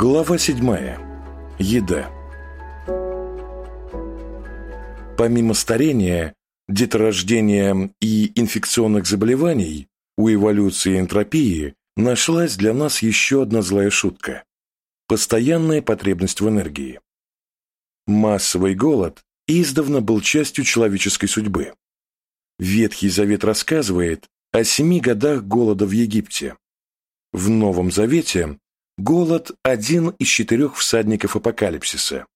Глава 7. Еда. Помимо старения, деторождения и инфекционных заболеваний, у эволюции энтропии нашлась для нас еще одна злая шутка – постоянная потребность в энергии. Массовый голод издавна был частью человеческой судьбы. Ветхий Завет рассказывает о семи годах голода в Египте. В Новом Завете голод – один из четырех всадников апокалипсиса.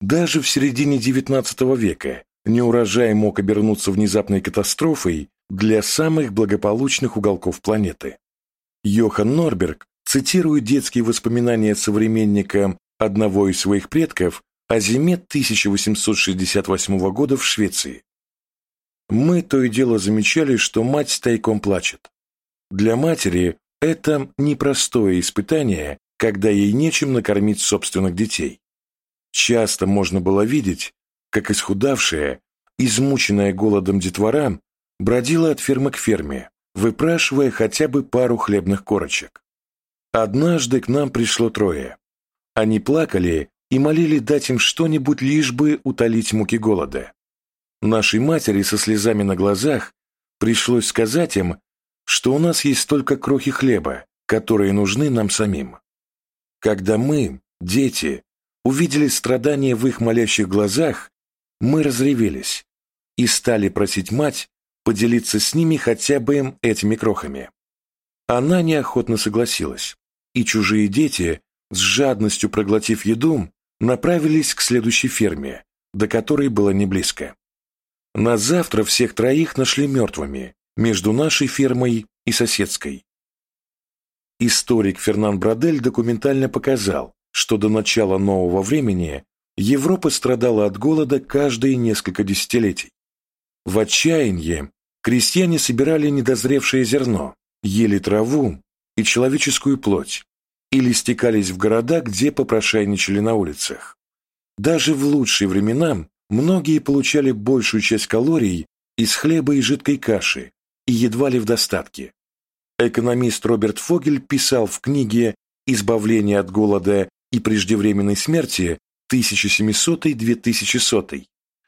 Даже в середине XIX века неурожай мог обернуться внезапной катастрофой для самых благополучных уголков планеты. Йохан Норберг цитирует детские воспоминания современника одного из своих предков о зиме 1868 года в Швеции. Мы то и дело замечали, что мать тайком плачет. Для матери это непростое испытание, когда ей нечем накормить собственных детей. Часто можно было видеть, как исхудавшая, измученная голодом детвора бродила от фермы к ферме, выпрашивая хотя бы пару хлебных корочек. Однажды к нам пришло трое. Они плакали и молили дать им что-нибудь, лишь бы утолить муки голода. Нашей матери со слезами на глазах пришлось сказать им, что у нас есть только крохи хлеба, которые нужны нам самим. Когда мы, дети, увидели страдания в их молящих глазах, мы разревелись и стали просить мать поделиться с ними хотя бы им этими крохами. Она неохотно согласилась, и чужие дети, с жадностью проглотив еду, направились к следующей ферме, до которой было не близко. На завтра всех троих нашли мертвыми между нашей фермой и соседской. Историк Фернан Брадель документально показал, что до начала нового времени Европа страдала от голода каждые несколько десятилетий. В отчаянии крестьяне собирали недозревшее зерно, ели траву и человеческую плоть или стекались в города, где попрошайничали на улицах. Даже в лучшие времена Многие получали большую часть калорий из хлеба и жидкой каши и едва ли в достатке. Экономист Роберт Фогель писал в книге «Избавление от голода и преждевременной смерти» 1700-2100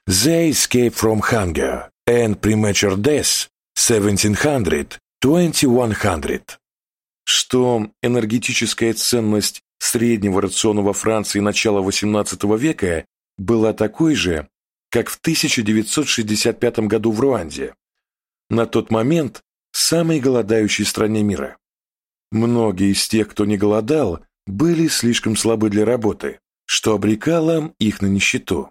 «They escape from hunger and premature death 1700-2100» что энергетическая ценность среднего рациона Франции начала XVIII века была такой же, как в 1965 году в Руанде, на тот момент самой голодающей стране мира. Многие из тех, кто не голодал, были слишком слабы для работы, что обрекало их на нищету.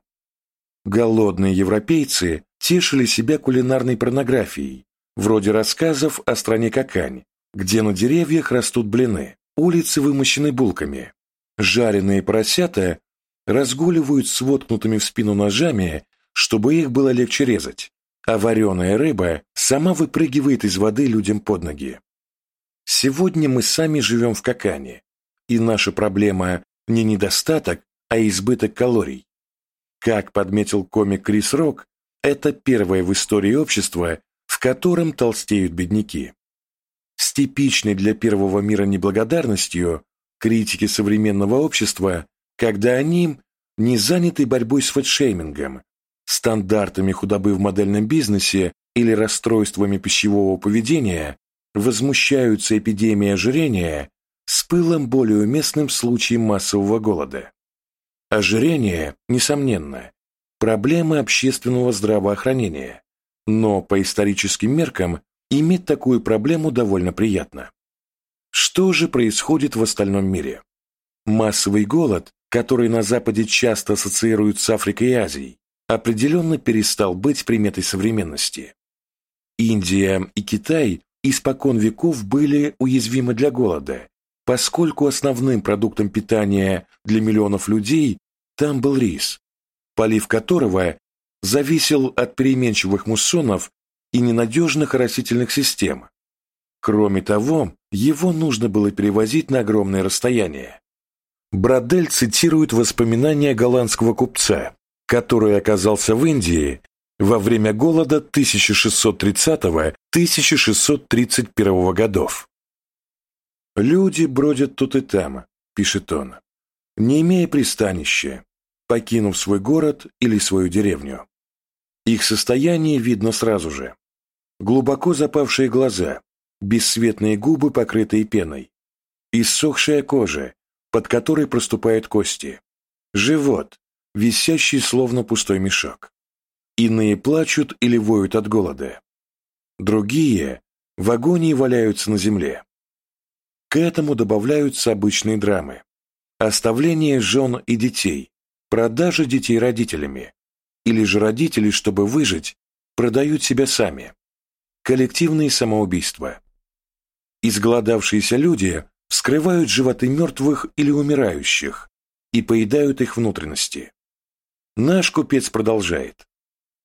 Голодные европейцы тешили себя кулинарной порнографией, вроде рассказов о стране Какань, где на деревьях растут блины, улицы вымощены булками, жареные поросята разгуливают с воткнутыми в спину ножами, чтобы их было легче резать, а вареная рыба сама выпрыгивает из воды людям под ноги. Сегодня мы сами живем в Какане, и наша проблема не недостаток, а избыток калорий. Как подметил комик Крис Рок, это первое в истории общества, в котором толстеют бедняки. С типичной для первого мира неблагодарностью критики современного общества когда они не заняты борьбой с фэтшеймингом, стандартами худобы в модельном бизнесе или расстройствами пищевого поведения, возмущаются эпидемией ожирения с пылом более уместным случаем массового голода. Ожирение, несомненно, проблема общественного здравоохранения, но по историческим меркам иметь такую проблему довольно приятно. Что же происходит в остальном мире? Массовый голод который на Западе часто ассоциируют с Африкой и Азией, определенно перестал быть приметой современности. Индия и Китай испокон веков были уязвимы для голода, поскольку основным продуктом питания для миллионов людей там был рис, полив которого зависел от переменчивых муссонов и ненадежных растительных систем. Кроме того, его нужно было перевозить на огромные расстояния. Брадель цитирует воспоминания голландского купца, который оказался в Индии во время голода 1630-1631 годов. «Люди бродят тут и там», — пишет он, не имея пристанища, покинув свой город или свою деревню. Их состояние видно сразу же. Глубоко запавшие глаза, бесцветные губы, покрытые пеной, иссохшая кожа, под которой проступают кости, живот, висящий словно пустой мешок. Иные плачут или воют от голода. Другие в агонии валяются на земле. К этому добавляются обычные драмы. Оставление жен и детей, продажа детей родителями, или же родители, чтобы выжить, продают себя сами. Коллективные самоубийства. Изголодавшиеся люди вскрывают животы мертвых или умирающих и поедают их внутренности. Наш купец продолжает.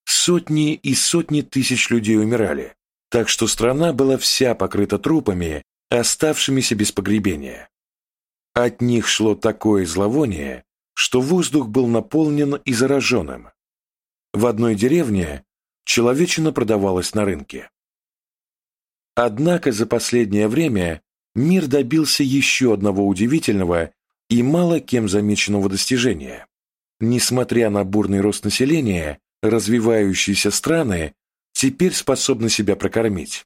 Сотни и сотни тысяч людей умирали, так что страна была вся покрыта трупами, оставшимися без погребения. От них шло такое зловоние, что воздух был наполнен и зараженным. В одной деревне человечина продавалась на рынке. Однако за последнее время мир добился еще одного удивительного и мало кем замеченного достижения. Несмотря на бурный рост населения, развивающиеся страны теперь способны себя прокормить.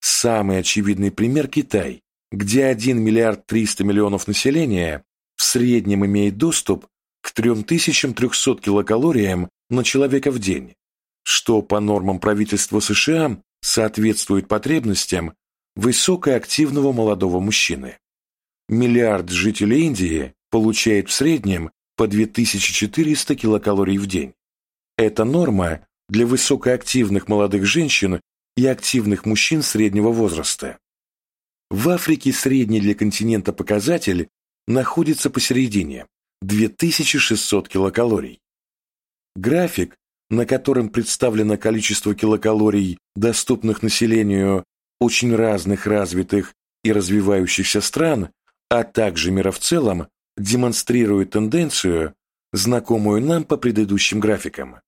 Самый очевидный пример – Китай, где 1 миллиард 300 миллионов населения в среднем имеет доступ к 3300 килокалориям на человека в день, что по нормам правительства США соответствует потребностям высокоактивного молодого мужчины. Миллиард жителей Индии получает в среднем по 2400 килокалорий в день. Эта норма для высокоактивных молодых женщин и активных мужчин среднего возраста. В Африке средний для континента показатель находится посередине – 2600 килокалорий. График, на котором представлено количество килокалорий, доступных населению очень разных развитых и развивающихся стран, а также мира в целом, демонстрирует тенденцию, знакомую нам по предыдущим графикам.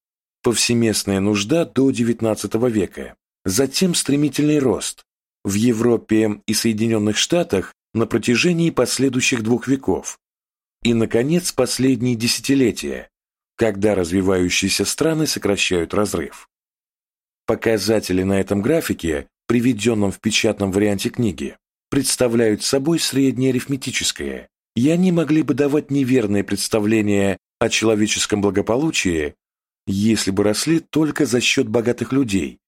Повсеместная нужда до XIX века, затем стремительный рост в Европе и Соединенных Штатах на протяжении последующих двух веков и, наконец, последние десятилетия, когда развивающиеся страны сокращают разрыв. Показатели на этом графике, приведенном в печатном варианте книги, представляют собой среднее арифметическое, и они могли бы давать неверные представления о человеческом благополучии, если бы росли только за счет богатых людей,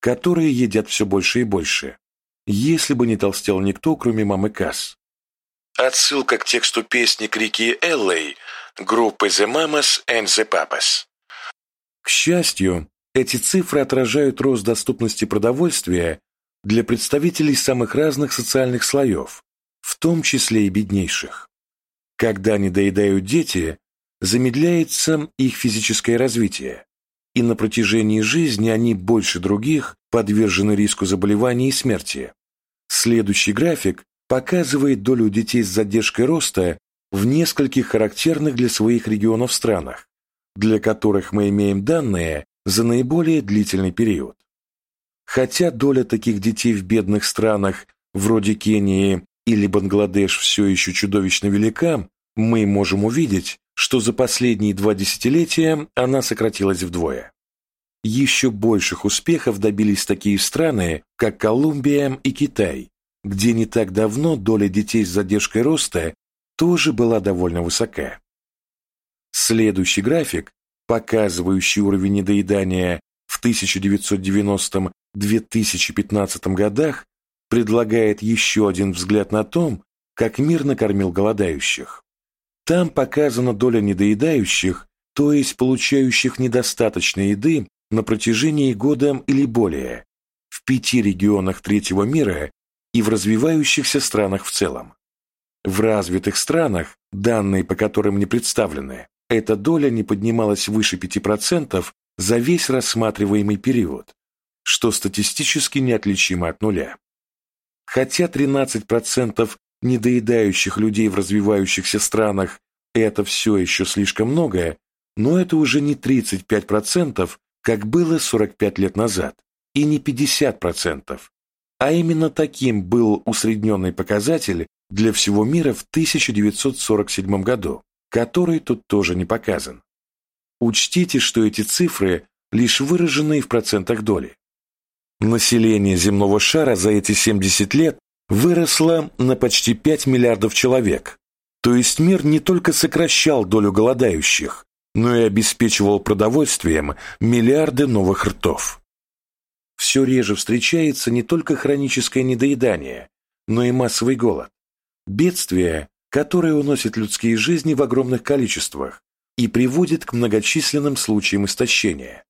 которые едят все больше и больше, если бы не толстел никто, кроме мамы Касс. Отсылка к тексту песни «Крики Эллой» группы The Mamas and the Papas. К счастью, эти цифры отражают рост доступности продовольствия для представителей самых разных социальных слоев, в том числе и беднейших. Когда недоедают дети, замедляется их физическое развитие, и на протяжении жизни они больше других подвержены риску заболеваний и смерти. Следующий график показывает долю детей с задержкой роста в нескольких характерных для своих регионов странах, для которых мы имеем данные за наиболее длительный период. Хотя доля таких детей в бедных странах, вроде Кении или Бангладеш, все еще чудовищно велика, мы можем увидеть, что за последние два десятилетия она сократилась вдвое. Еще больших успехов добились такие страны, как Колумбия и Китай, где не так давно доля детей с задержкой роста тоже была довольно высока. Следующий график, показывающий уровень недоедания в 1990-2015 годах, предлагает еще один взгляд на том, как мир накормил голодающих. Там показана доля недоедающих, то есть получающих недостаточно еды на протяжении года или более, в пяти регионах третьего мира и в развивающихся странах в целом. В развитых странах, данные по которым не представлены, эта доля не поднималась выше 5% за весь рассматриваемый период, что статистически неотличимо от нуля. Хотя 13% недоедающих людей в развивающихся странах – это все еще слишком многое, но это уже не 35%, как было 45 лет назад, и не 50%, а именно таким был усредненный показатель для всего мира в 1947 году, который тут тоже не показан. Учтите, что эти цифры лишь выраженные в процентах доли. Население земного шара за эти 70 лет выросло на почти 5 миллиардов человек, то есть мир не только сокращал долю голодающих, но и обеспечивал продовольствием миллиарды новых ртов. Все реже встречается не только хроническое недоедание, но и массовый голод. Бедствие, которое уносит людские жизни в огромных количествах и приводит к многочисленным случаям истощения.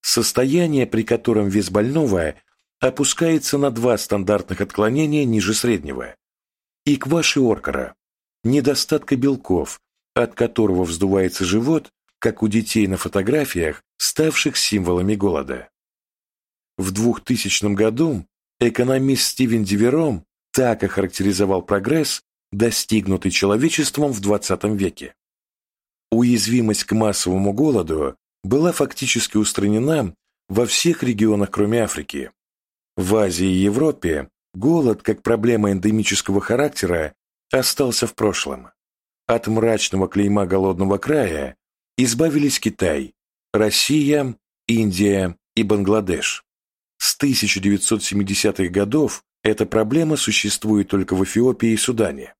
Состояние, при котором вес больного опускается на два стандартных отклонения ниже среднего. И кваши Оркара, недостатка белков, от которого вздувается живот как у детей на фотографиях, ставших символами голода. В 2000 году экономист Стивен Дивером так охарактеризовал прогресс, достигнутый человечеством в 20 веке. Уязвимость к массовому голоду была фактически устранена во всех регионах, кроме Африки. В Азии и Европе голод, как проблема эндемического характера, остался в прошлом. От мрачного клейма голодного края избавились Китай, Россия, Индия и Бангладеш. С 1970-х годов эта проблема существует только в Эфиопии и Судане.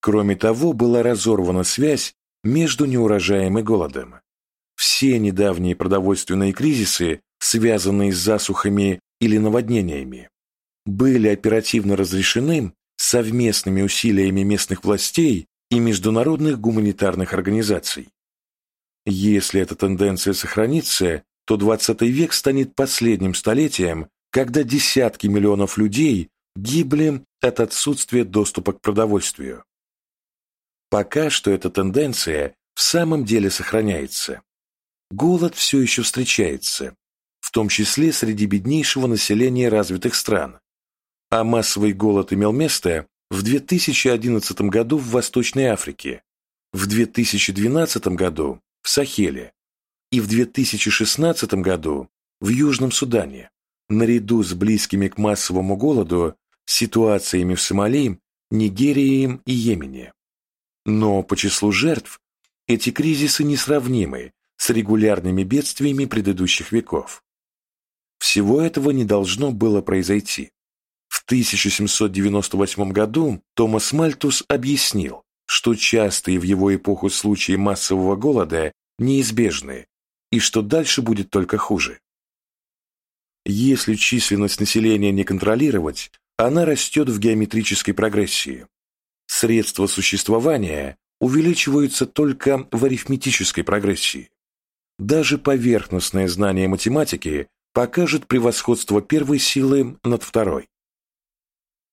Кроме того, была разорвана связь между неурожаем и голодом. Все недавние продовольственные кризисы, связанные с засухами или наводнениями, были оперативно разрешены совместными усилиями местных властей и международных гуманитарных организаций. Если эта тенденция сохранится, то 20 век станет последним столетием, когда десятки миллионов людей гибли от отсутствия доступа к продовольствию. Пока что эта тенденция в самом деле сохраняется. Голод все еще встречается, том числе среди беднейшего населения развитых стран, а массовый голод имел место в 2011 году в Восточной Африке, в 2012 году в Сахеле и в 2016 году в Южном Судане, наряду с близкими к массовому голоду ситуациями в Сомали, Нигерии и Йемене. Но по числу жертв эти кризисы несравнимы с регулярными бедствиями предыдущих веков. Всего этого не должно было произойти. В 1798 году Томас Мальтус объяснил, что частые в его эпоху случаи массового голода неизбежны и что дальше будет только хуже. Если численность населения не контролировать, она растет в геометрической прогрессии. Средства существования увеличиваются только в арифметической прогрессии. Даже поверхностное знание математики покажет превосходство первой силы над второй.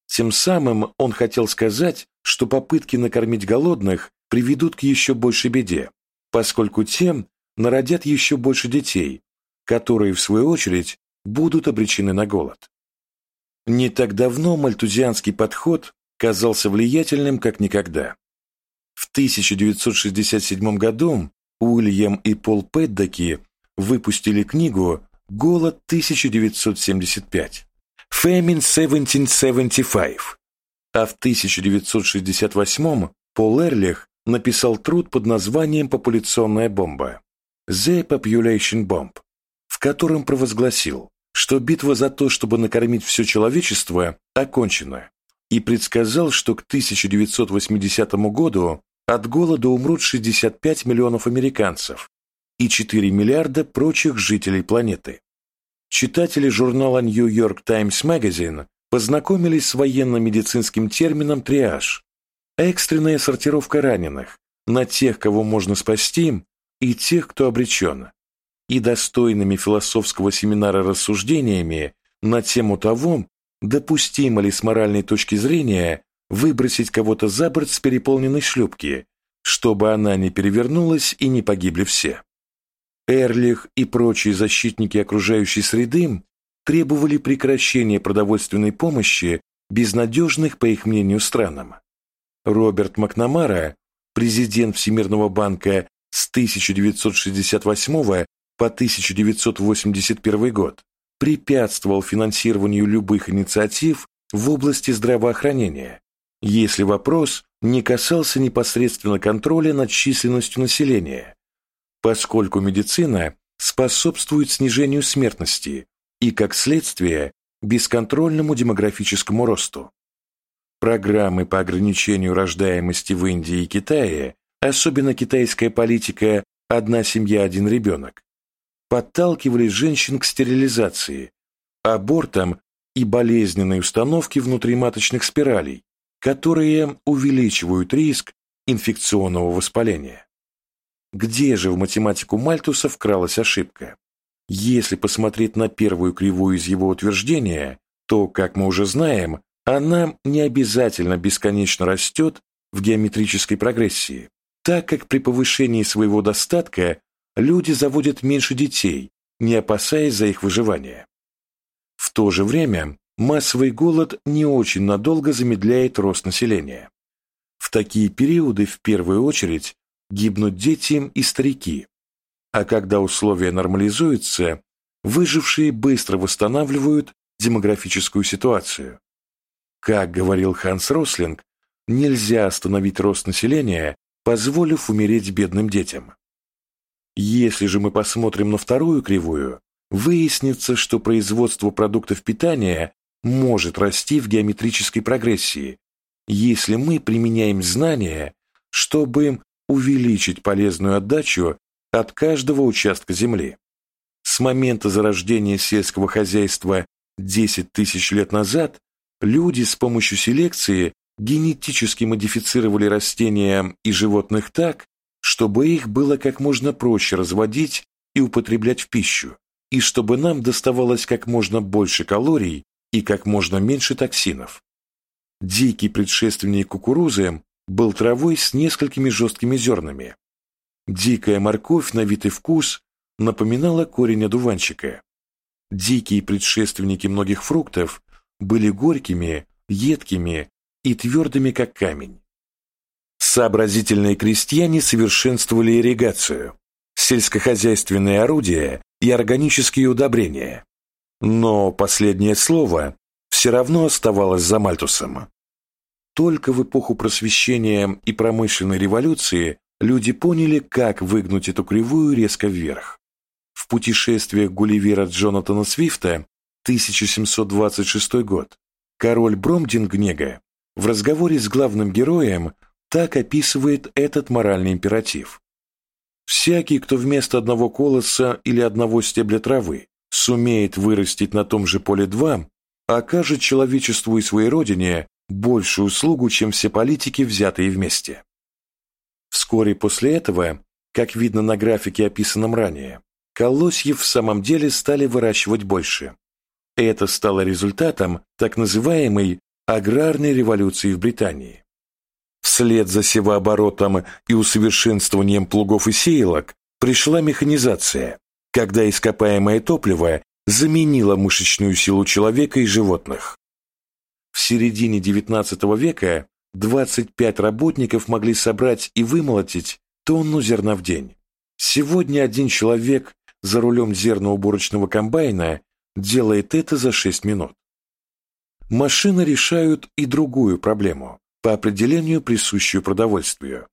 Тем самым он хотел сказать, что попытки накормить голодных приведут к еще большей беде, поскольку тем народят еще больше детей, которые, в свою очередь, будут обречены на голод. Не так давно мальтузианский подход казался влиятельным как никогда. В 1967 году Уильям и Пол Пэддоки выпустили книгу «Голод 1975» Famine 1775, а в 1968 Пол Эрлих написал труд под названием «Популяционная бомба» The Population Bomb, в котором провозгласил, что битва за то, чтобы накормить все человечество, окончена, и предсказал, что к 1980 году от голода умрут 65 миллионов американцев и 4 миллиарда прочих жителей планеты. Читатели журнала New York Times Magazine познакомились с военно-медицинским термином «триаж» – экстренная сортировка раненых на тех, кого можно спасти, и тех, кто обречен, и достойными философского семинара рассуждениями на тему того, допустимо ли с моральной точки зрения выбросить кого-то за борт с переполненной шлюпки, чтобы она не перевернулась и не погибли все. Эрлих и прочие защитники окружающей среды требовали прекращения продовольственной помощи безнадежных, по их мнению, странам. Роберт Макнамара, президент Всемирного банка с 1968 по 1981 год, препятствовал финансированию любых инициатив в области здравоохранения, если вопрос не касался непосредственно контроля над численностью населения, поскольку медицина способствует снижению смертности и, как следствие, бесконтрольному демографическому росту. Программы по ограничению рождаемости в Индии и Китае, особенно китайская политика «одна семья, один ребенок», подталкивали женщин к стерилизации, абортам и болезненной установке внутриматочных спиралей, которые увеличивают риск инфекционного воспаления. Где же в математику Мальтуса вкралась ошибка? Если посмотреть на первую кривую из его утверждения, то, как мы уже знаем, она не обязательно бесконечно растет в геометрической прогрессии, так как при повышении своего достатка люди заводят меньше детей, не опасаясь за их выживание. В то же время массовый голод не очень надолго замедляет рост населения. В такие периоды в первую очередь гибнут дети и старики, а когда условия нормализуются, выжившие быстро восстанавливают демографическую ситуацию. Как говорил Ханс Рослинг, нельзя остановить рост населения, позволив умереть бедным детям. Если же мы посмотрим на вторую кривую, выяснится, что производство продуктов питания может расти в геометрической прогрессии, если мы применяем знания, чтобы увеличить полезную отдачу от каждого участка земли. С момента зарождения сельского хозяйства 10 тысяч лет назад люди с помощью селекции генетически модифицировали растения и животных так, чтобы их было как можно проще разводить и употреблять в пищу, и чтобы нам доставалось как можно больше калорий и как можно меньше токсинов. Дикий предшественник кукурузы был травой с несколькими жесткими зернами. Дикая морковь на вид и вкус напоминала корень одуванчика. Дикие предшественники многих фруктов были горькими, едкими и твердыми, как камень. Сообразительные крестьяне совершенствовали ирригацию, сельскохозяйственные орудия и органические удобрения. Но последнее слово все равно оставалось за Мальтусом. Только в эпоху просвещения и промышленной революции люди поняли, как выгнуть эту кривую резко вверх. В путешествиях Гулливера Джонатана Свифта 1726 год король Бромдингнега в разговоре с главным героем так описывает этот моральный императив. Всякий, кто вместо одного колоса или одного стебля травы сумеет вырастить на том же поле два, окажет человечеству и своей родине большую услугу, чем все политики, взятые вместе. Вскоре после этого, как видно на графике, описанном ранее, колосьев в самом деле стали выращивать больше. Это стало результатом так называемой аграрной революции в Британии. Вслед за севооборотом и усовершенствованием плугов и сеялок пришла механизация, когда ископаемое топливо заменило мышечную силу человека и животных. В середине XIX века 25 работников могли собрать и вымолотить тонну зерна в день. Сегодня один человек за рулем зерноуборочного комбайна делает это за 6 минут. Машины решают и другую проблему, по определению присущую продовольствию.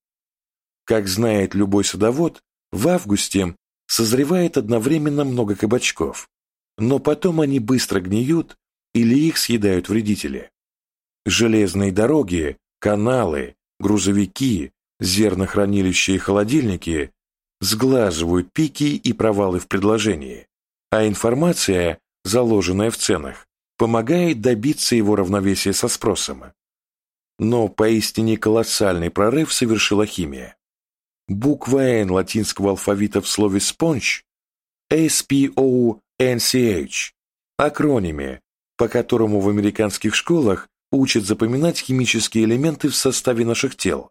Как знает любой садовод, в августе созревает одновременно много кабачков, но потом они быстро гниют или их съедают вредители. Железные дороги, каналы, грузовики, зернохранилища и холодильники сглаживают пики и провалы в предложении, а информация, заложенная в ценах, помогает добиться его равновесия со спросом. Но поистине колоссальный прорыв совершила химия. Буква N латинского алфавита в слове «спонж» S-P-O-N-C-H, акрониме, по которому в американских школах учат запоминать химические элементы в составе наших тел,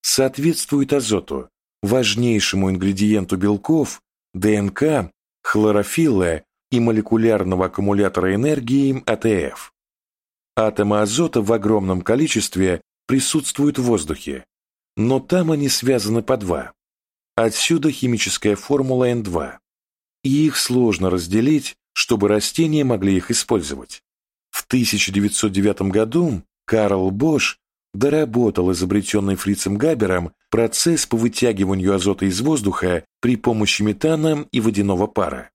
соответствует азоту, важнейшему ингредиенту белков, ДНК, хлорофилла и молекулярного аккумулятора энергии АТФ. Атомы азота в огромном количестве присутствуют в воздухе, но там они связаны по два. Отсюда химическая формула N2. И их сложно разделить, чтобы растения могли их использовать. В 1909 году Карл Бош доработал изобретенный Фрицем Габером процесс по вытягиванию азота из воздуха при помощи метана и водяного пара.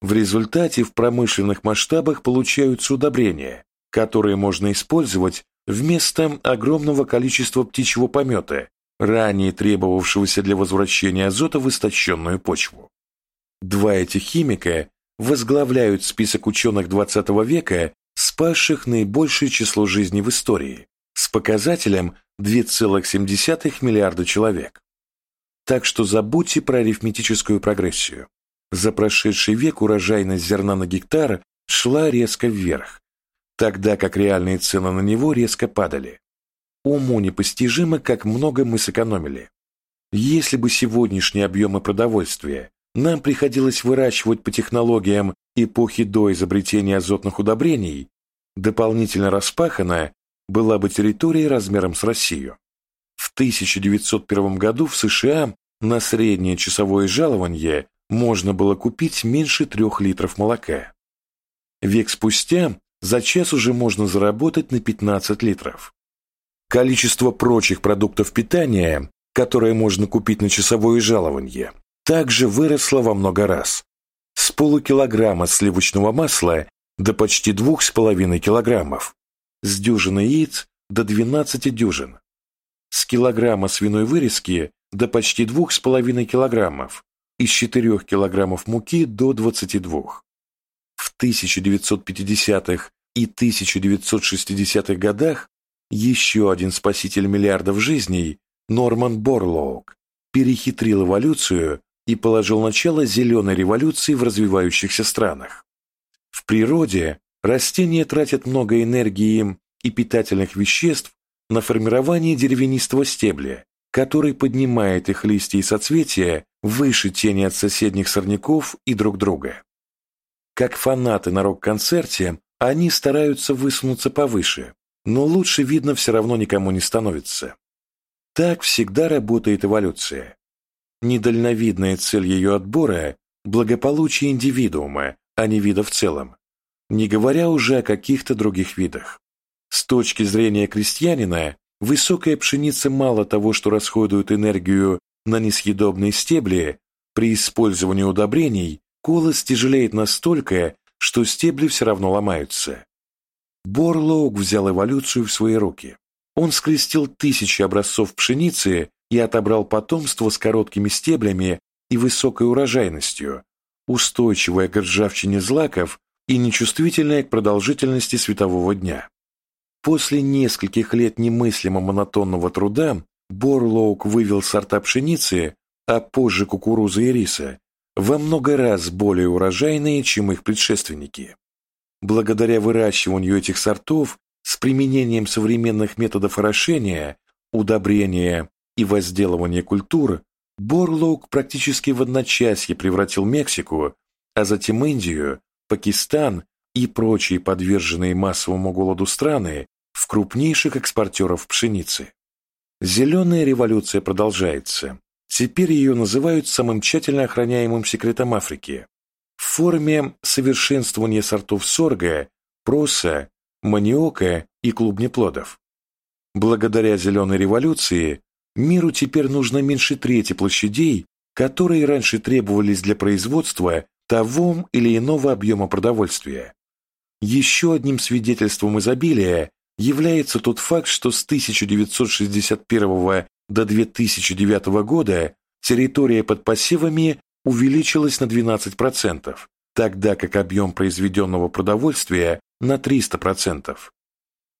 В результате в промышленных масштабах получаются удобрения, которые можно использовать вместо огромного количества птичьего помета, ранее требовавшегося для возвращения азота в истощенную почву. Два этих химика возглавляют список ученых XX века, спасших наибольшее число жизней в истории, с показателем 2,7 миллиарда человек. Так что забудьте про арифметическую прогрессию. За прошедший век урожайность зерна на гектар шла резко вверх, тогда как реальные цены на него резко падали. Уму непостижимо, как много мы сэкономили. Если бы сегодняшние объемы продовольствия нам приходилось выращивать по технологиям эпохи до изобретения азотных удобрений, дополнительно распаханная была бы территория размером с Россию. В 1901 году в США на среднее часовое жалование можно было купить меньше трех литров молока. Век спустя за час уже можно заработать на 15 литров. Количество прочих продуктов питания, которые можно купить на часовое жалование, также выросло во много раз. С полукилограмма сливочного масла до почти двух с половиной килограммов, с дюжины яиц до 12 дюжин, с килограмма свиной вырезки до почти двух с половиной килограммов, из 4 килограммов муки до 22. В 1950-х и 1960-х годах еще один спаситель миллиардов жизней, Норман Борлоук, перехитрил эволюцию и положил начало зеленой революции в развивающихся странах. В природе растения тратят много энергии и питательных веществ на формирование деревянистого стебля, который поднимает их листья и соцветия выше тени от соседних сорняков и друг друга. Как фанаты на рок-концерте, они стараются высунуться повыше, но лучше видно все равно никому не становится. Так всегда работает эволюция. Недальновидная цель ее отбора – благополучие индивидуума, а не вида в целом, не говоря уже о каких-то других видах. С точки зрения крестьянина, высокая пшеница мало того, что расходует энергию на несъедобные стебли, при использовании удобрений колос тяжелеет настолько, что стебли все равно ломаются. Борлоук взял эволюцию в свои руки. Он скрестил тысячи образцов пшеницы и отобрал потомство с короткими стеблями и высокой урожайностью, устойчивое к ржавчине злаков и нечувствительное к продолжительности светового дня. После нескольких лет немыслимо монотонного труда Борлоук вывел сорта пшеницы, а позже кукурузы и риса, во много раз более урожайные, чем их предшественники. Благодаря выращиванию этих сортов с применением современных методов орошения, удобрения и возделывания культур, Борлоук практически в одночасье превратил Мексику, а затем Индию, Пакистан и прочие подверженные массовому голоду страны в крупнейших экспортеров пшеницы. Зеленая революция продолжается. Теперь ее называют самым тщательно охраняемым секретом Африки в форме совершенствования сортов сорга, проса, маниока и клубнеплодов. Благодаря зеленой революции миру теперь нужно меньше трети площадей, которые раньше требовались для производства того или иного объема продовольствия. Еще одним свидетельством изобилия является тот факт, что с 1961 до 2009 года территория под посевами увеличилась на 12%, тогда как объем произведенного продовольствия на 300%.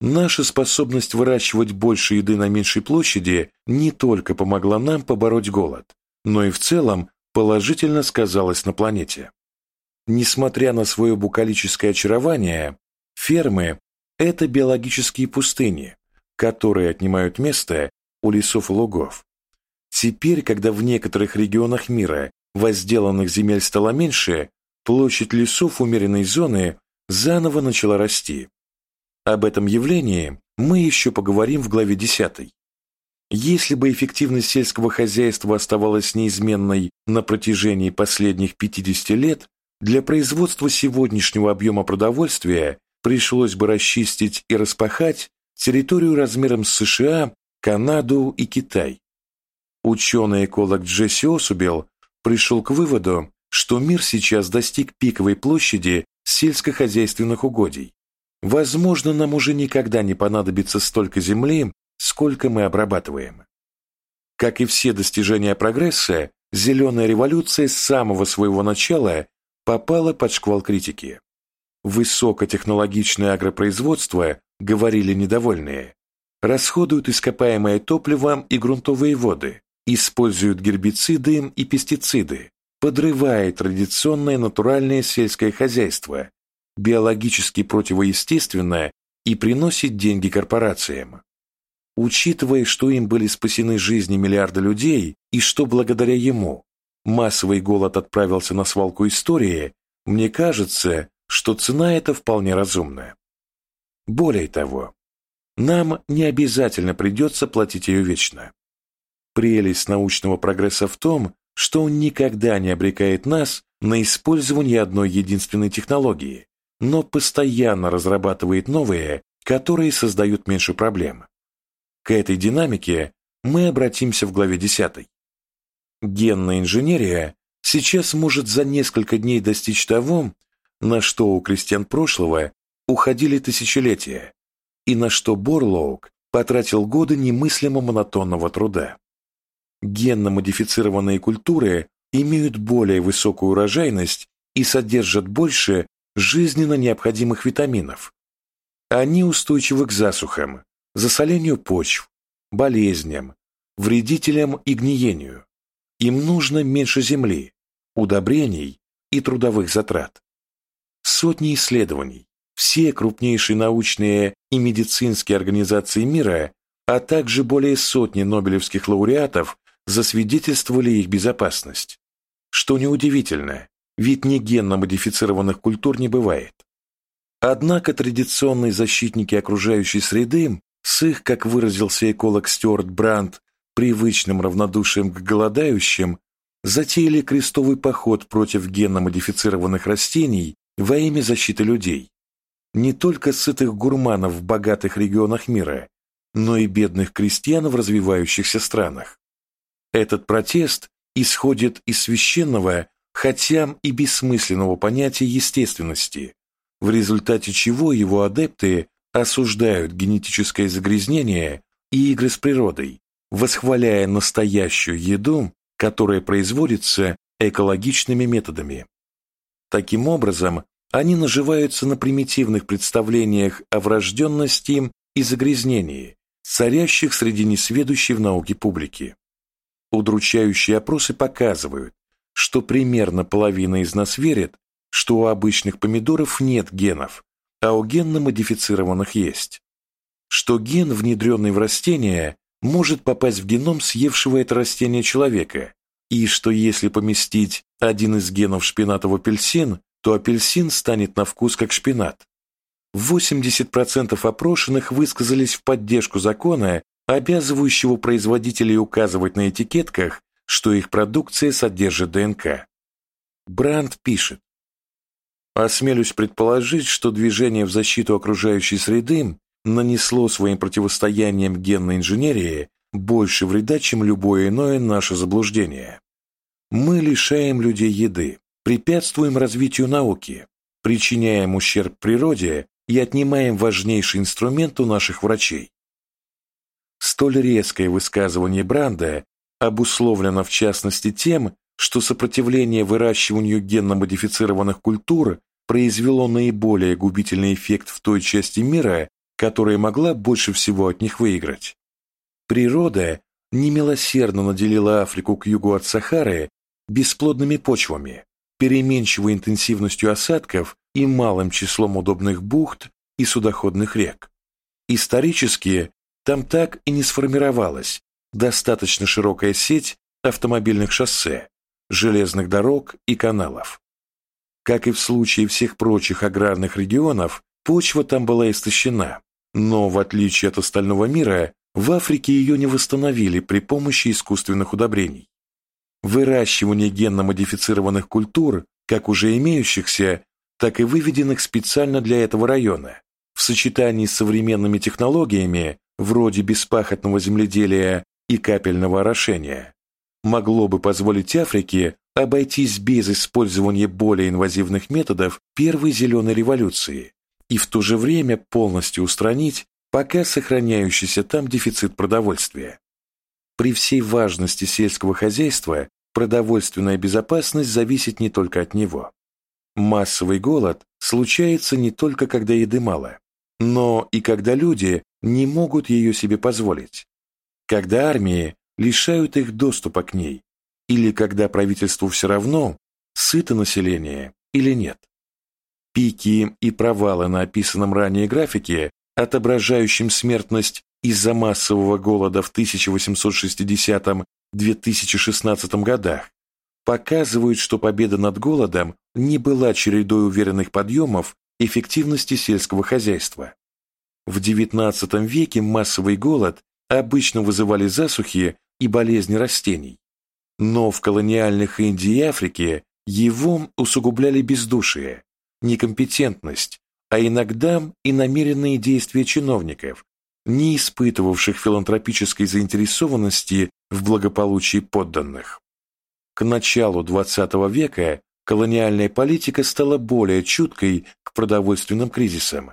Наша способность выращивать больше еды на меньшей площади не только помогла нам побороть голод, но и в целом положительно сказалась на планете. Несмотря на свое букалическое очарование, фермы – это биологические пустыни, которые отнимают место у лесов и лугов. Теперь, когда в некоторых регионах мира возделанных земель стало меньше, площадь лесов умеренной зоны заново начала расти. Об этом явлении мы еще поговорим в главе 10. Если бы эффективность сельского хозяйства оставалась неизменной на протяжении последних 50 лет, для производства сегодняшнего объема продовольствия пришлось бы расчистить и распахать территорию размером с США, Канаду и Китай. Ученый-эколог Джесси Осубел пришел к выводу, что мир сейчас достиг пиковой площади сельскохозяйственных угодий. Возможно, нам уже никогда не понадобится столько земли, сколько мы обрабатываем. Как и все достижения прогресса, зеленая революция с самого своего начала попала под шквал критики. Высокотехнологичное агропроизводство, говорили недовольные, расходуют ископаемое топливо и грунтовые воды, используют гербициды и пестициды, подрывая традиционное натуральное сельское хозяйство, биологически противоестественное и приносит деньги корпорациям. Учитывая, что им были спасены жизни миллиарда людей и что благодаря ему массовый голод отправился на свалку истории, мне кажется, что цена эта вполне разумная. Более того, нам не обязательно придется платить ее вечно. Прелесть научного прогресса в том, что он никогда не обрекает нас на использование одной единственной технологии, но постоянно разрабатывает новые, которые создают меньше проблем. К этой динамике мы обратимся в главе 10. Генная инженерия сейчас может за несколько дней достичь того, на что у крестьян прошлого уходили тысячелетия, и на что Борлоук потратил годы немыслимо монотонного труда. Генно-модифицированные культуры имеют более высокую урожайность и содержат больше жизненно необходимых витаминов. Они устойчивы к засухам, засолению почв, болезням, вредителям и гниению. Им нужно меньше земли, удобрений и трудовых затрат. Сотни исследований, все крупнейшие научные и медицинские организации мира, а также более сотни нобелевских лауреатов засвидетельствовали их безопасность. Что неудивительно, ведь ни генно-модифицированных культур не бывает. Однако традиционные защитники окружающей среды с их, как выразился эколог Стюарт Брандт, привычным равнодушием к голодающим, затеяли крестовый поход против генно-модифицированных растений во имя защиты людей. Не только сытых гурманов в богатых регионах мира, но и бедных крестьян в развивающихся странах. Этот протест исходит из священного, хотя и бессмысленного понятия естественности, в результате чего его адепты осуждают генетическое загрязнение и игры с природой, восхваляя настоящую еду, которая производится экологичными методами. Таким образом, они наживаются на примитивных представлениях о врожденности и загрязнении, царящих среди несведущей в науке публики. Удручающие опросы показывают, что примерно половина из нас верит, что у обычных помидоров нет генов, а у генно-модифицированных есть. Что ген, внедренный в растение, может попасть в геном съевшего это растение человека, и что если поместить один из генов шпината в апельсин, то апельсин станет на вкус как шпинат. 80% опрошенных высказались в поддержку закона, обязывающего производителей указывать на этикетках, что их продукция содержит ДНК. Бранд пишет, Осмелюсь предположить, что движение в защиту окружающей среды нанесло своим противостоянием генной инженерии больше вреда, чем любое иное наше заблуждение. Мы лишаем людей еды, препятствуем развитию науки, причиняем ущерб природе и отнимаем важнейший инструмент у наших врачей. Столь резкое высказывание Бранда обусловлено в частности тем, что сопротивление выращиванию генно-модифицированных культур произвело наиболее губительный эффект в той части мира, которая могла больше всего от них выиграть. Природа немилосердно наделила Африку к югу от Сахары бесплодными почвами, переменчивой интенсивностью осадков и малым числом удобных бухт и судоходных рек. Исторически там так и не сформировалась достаточно широкая сеть автомобильных шоссе, железных дорог и каналов. Как и в случае всех прочих аграрных регионов, почва там была истощена, но, в отличие от остального мира, в Африке ее не восстановили при помощи искусственных удобрений. Выращивание генно-модифицированных культур, как уже имеющихся, так и выведенных специально для этого района, в сочетании с современными технологиями, вроде беспахотного земледелия и капельного орошения, могло бы позволить Африке обойтись без использования более инвазивных методов первой зеленой революции и в то же время полностью устранить пока сохраняющийся там дефицит продовольствия. При всей важности сельского хозяйства продовольственная безопасность зависит не только от него. Массовый голод случается не только когда еды мало, но и когда люди не могут ее себе позволить, когда армии лишают их доступа к ней, или когда правительству все равно, сыто население или нет. Пики и провалы на описанном ранее графике, отображающем смертность из-за массового голода в 1860-2016 годах, показывают, что победа над голодом не была чередой уверенных подъемов эффективности сельского хозяйства. В XIX веке массовый голод обычно вызывали засухи и болезни растений. Но в колониальных Индии и Африке его усугубляли бездушие, некомпетентность, а иногда и намеренные действия чиновников, не испытывавших филантропической заинтересованности в благополучии подданных. К началу XX века колониальная политика стала более чуткой к продовольственным кризисам,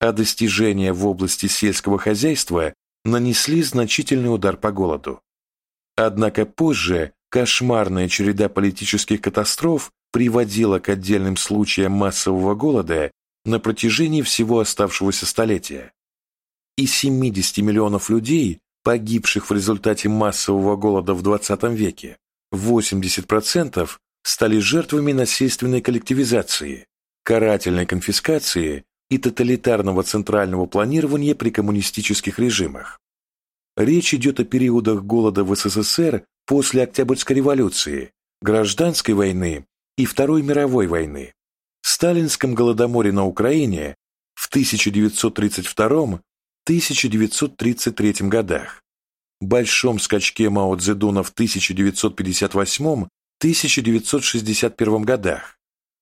а достижения в области сельского хозяйства нанесли значительный удар по голоду. Однако позже кошмарная череда политических катастроф приводила к отдельным случаям массового голода на протяжении всего оставшегося столетия. Из 70 миллионов людей, погибших в результате массового голода в 20 веке, 80% стали жертвами насильственной коллективизации, карательной конфискации и тоталитарного центрального планирования при коммунистических режимах. Речь идет о периодах голода в СССР после Октябрьской революции, гражданской войны и Второй мировой войны, сталинском голодоморе на Украине в 1932-1933 годах, большом скачке Мао Цзэдуна в 1958-1961 годах,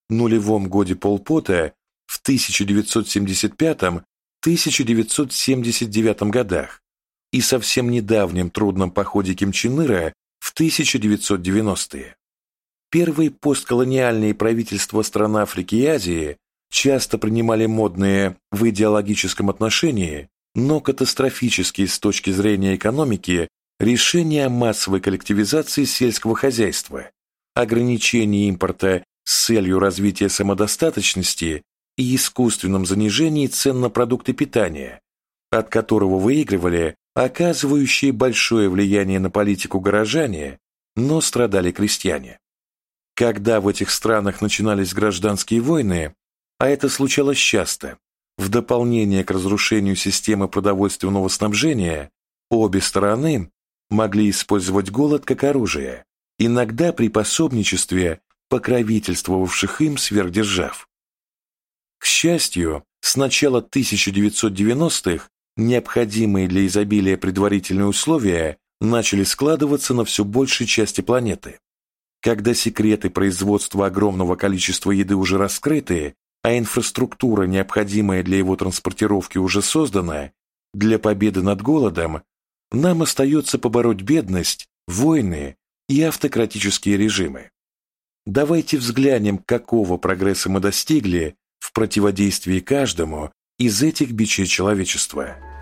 нулевом годе Полпота в 1975-1979 годах и совсем недавнем трудном походе Ким Чен Ира в 1990-е. Первые постколониальные правительства стран Африки и Азии часто принимали модные в идеологическом отношении, но катастрофические с точки зрения экономики решения о массовой коллективизации сельского хозяйства, ограничении импорта с целью развития самодостаточности и искусственном занижении цен на продукты питания, от которого выигрывали оказывающие большое влияние на политику горожане, но страдали крестьяне. Когда в этих странах начинались гражданские войны, а это случалось часто, в дополнение к разрушению системы продовольственного снабжения, обе стороны могли использовать голод как оружие, иногда при пособничестве покровительствовавших им сверхдержав. Счастью, с начала 1990-х необходимые для изобилия предварительные условия начали складываться на все большей части планеты. Когда секреты производства огромного количества еды уже раскрыты, а инфраструктура, необходимая для его транспортировки, уже создана, для победы над голодом нам остается побороть бедность, войны и автократические режимы. Давайте взглянем, какого прогресса мы достигли в противодействии каждому из этих бичей человечества –